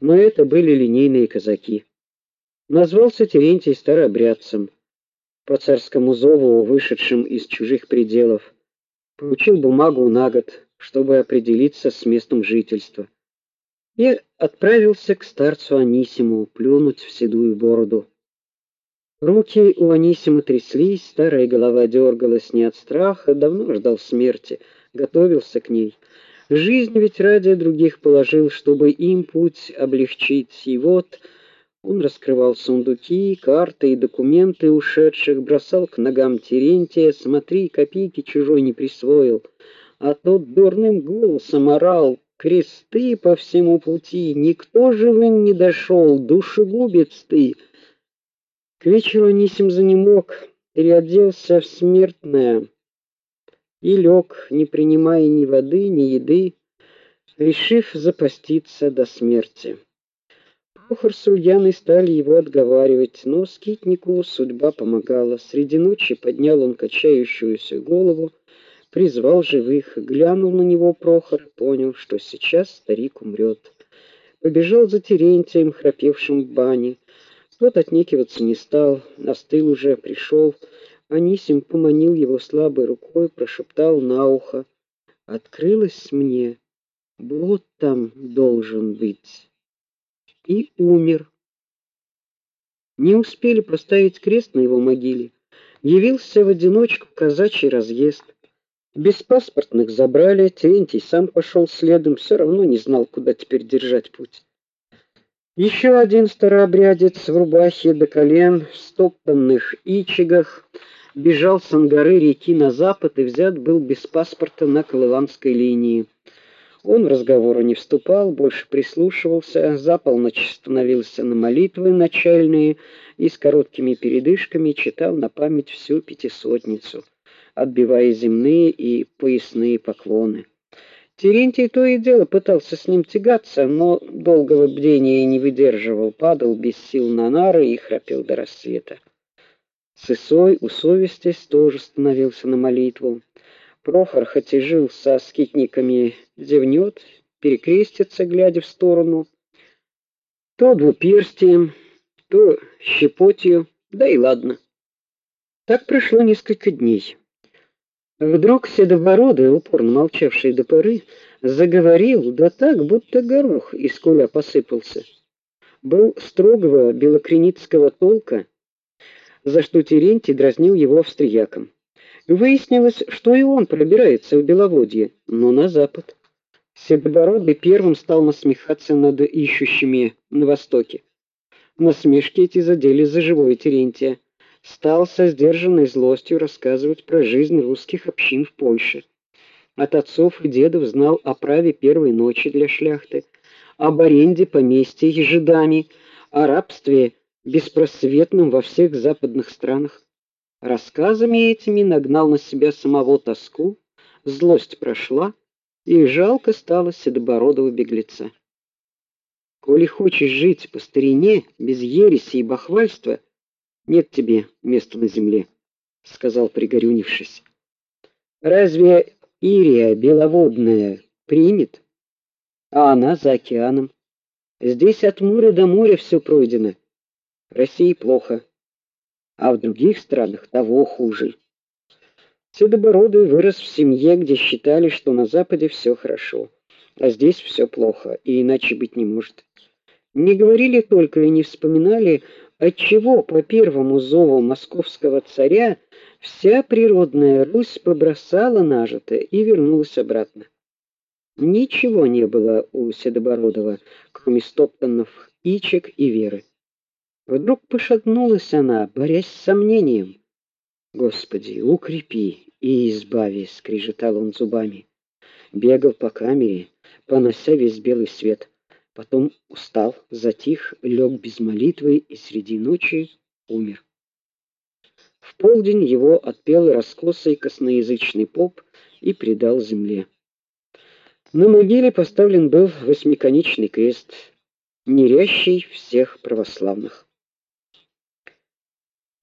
Но это были линейные казаки. Назвался Терентий старообрядцем, по царскому зову, вышедшим из чужих пределов. Получил бумагу на год, чтобы определиться с местом жительства. И отправился к старцу Анисиму плюнуть в седую бороду. Руки у Анисима тряслись, старая голова дергалась не от страха, давно ждал смерти, готовился к ней. Жизнь ведь ради других положил, чтобы им путь облегчить. И вот он раскрывал сундуки, карты и документы ушедших, бросал к ногам Терентия: "Смотри, копейки чужой не присвоил". А тот дурным голосом орал: "Кресты по всему пути, никто живым не дошел, душегубец ты". К вечеру Анисим занемог, переоделся в смертное и лег, не принимая ни воды, ни еды, решив запаститься до смерти. Прохор с Ульяной стали его отговаривать, но скитнику судьба помогала. Среди ночи поднял он качающуюся голову, призвал живых, глянул на него Прохор, понял, что сейчас старик умрет. Побежал за Терентием, храпевшим в бане. Тот отнекиваться не стал, остыл уже, пришел. Анисим поманил его слабой рукой, прошептал на ухо: "Открылось мне, вот там должен быть". И умер. Не успели поставить крест на его могиле. Явился в одиночку казачий разъезд. Без паспортных забрали, Терентий сам пошел следом, все равно не знал, куда теперь держать путь. Еще один старообрядец в рубахе до колен, в стоптанных ичигах, бежал с ангары реки на запад и взят был без паспорта на Колыванской линии. Он в разговоры не вступал, больше прислушивался, за полночь становился на молитвы начальные и с короткими передышками читал на память всю пятисотницу, отбивая земные и поясные поклоны. Терентий то и дело пытался с ним тягаться, но долгого бдения не выдерживал, падал без сил на нары и храпел до рассвета. Сысой, усовестясь, тоже становился на молитву. Прохор, хоть и жил со скитниками, зевнет, перекрестится, глядя в сторону, то двуперстием, то щепотью, да и ладно. Так прошло несколько дней. Вдруг седобородый, упорно молчавший до поры, заговорил, да так, будто горох из куля посыпался. Был строгого белокреницкого толка, за что Терентий дразнил его австрияком. Выяснилось, что и он пробирается в Беловодье, но на запад. Седобородый первым стал насмехаться над ищущими на востоке. Насмешки эти задели за живое Терентия стал со сдержанной злостью рассказывать про жизнь русских общин в Польше. От отцов и дедов знал о праве первой ночи для шляхты, об аренде поместья ежедами, о рабстве беспросветном во всех западных странах. Рассказами этими нагнал на себя самого тоску, злость прошла, и жалко стало седобородого беглеца. Коли хочешь жить по старине, без ереси и бахвальства, нет тебе места на земле, сказал пригорюнившись. Разве Ирия беловодная примет? А она за океаном. Здесь от моря до моря все пройдено. России плохо, а в других странах того хуже. Седобородый вырос в семье, где считали, что на западе все хорошо, а здесь все плохо, и иначе быть не может. Не говорили только и не вспоминали отчего по первому зову московского царя вся природная Русь побросала нажитое и вернулась обратно. Ничего не было у Седобородова, кроме стоптанных ичек и веры. Вдруг пошатнулась она, борясь с сомнением. Господи, укрепи и избави, скрежетал он зубами. Бегал по камере, понося весь белый свет. Потом устал, затих, лег без молитвы и среди ночи умер. В полдень его отпел раскосый косноязычный поп и предал земле. На могиле поставлен был восьмиконечный крест, нерящий всех православных.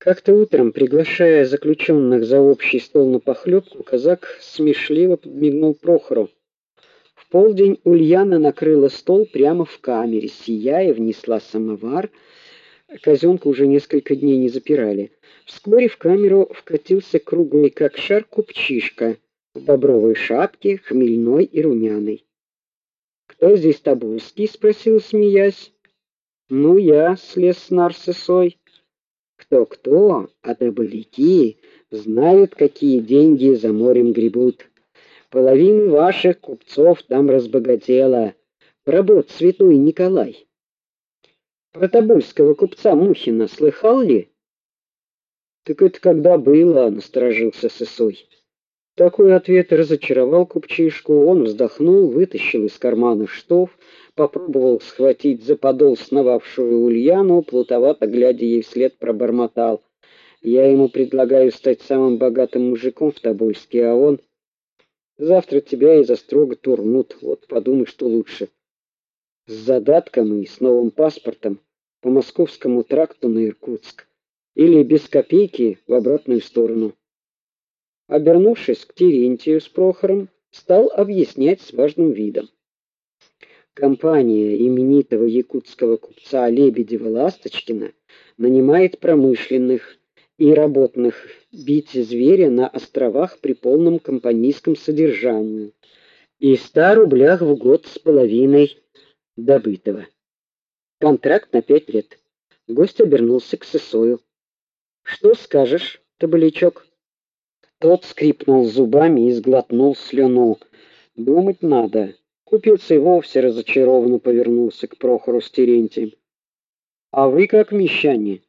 Как-то утром, приглашая заключенных за общий стол на похлебку, казак смешливо подмигнул Прохору полдень Ульяна накрыла стол прямо в камере, сияя внесла самовар. Казенку уже несколько дней не запирали. Вскоре в камеру вкатился круглый как шар купчишка в бобровой шапке, хмельной и румяный. "Кто здесь Табурский?" спросил, смеясь. "Ну я", слез с нарциссой. Кто-кто, а добыляки знают, какие деньги за морем гребут. Половина ваших купцов там разбогатела. Пробот святой Николай. Про Тобольского купца Мухина слыхал ли? Так это когда было, насторожился Сысой. Такой ответ разочаровал купчишку. Он вздохнул, вытащил из кармана штоф, попробовал схватить за подол сновавшую Ульяну, плутовато глядя ей вслед пробормотал: "Я ему предлагаю стать самым богатым мужиком в Тобольске, а он завтра тебя и за строго турнут. Вот подумай, что лучше: с задатком и с новым паспортом по московскому тракту на Иркутск или без копейки в обратную сторону". Обернувшись к Терентию с Прохором, стал объяснять с важным видом. Компания именитого якутского купца Лебедева-Ласточкина нанимает промышленных и работных бить зверя на островах при полном компанейском содержании и 100 рублях в год с половиной добытого. Контракт на пять лет. Гость обернулся к Сысою. Что скажешь, табалячок? Тот скрипнул зубами и сглотнул слюну. Думать надо. Купец и вовсе разочарованно повернулся к Прохору с Терентием. А вы как мещане,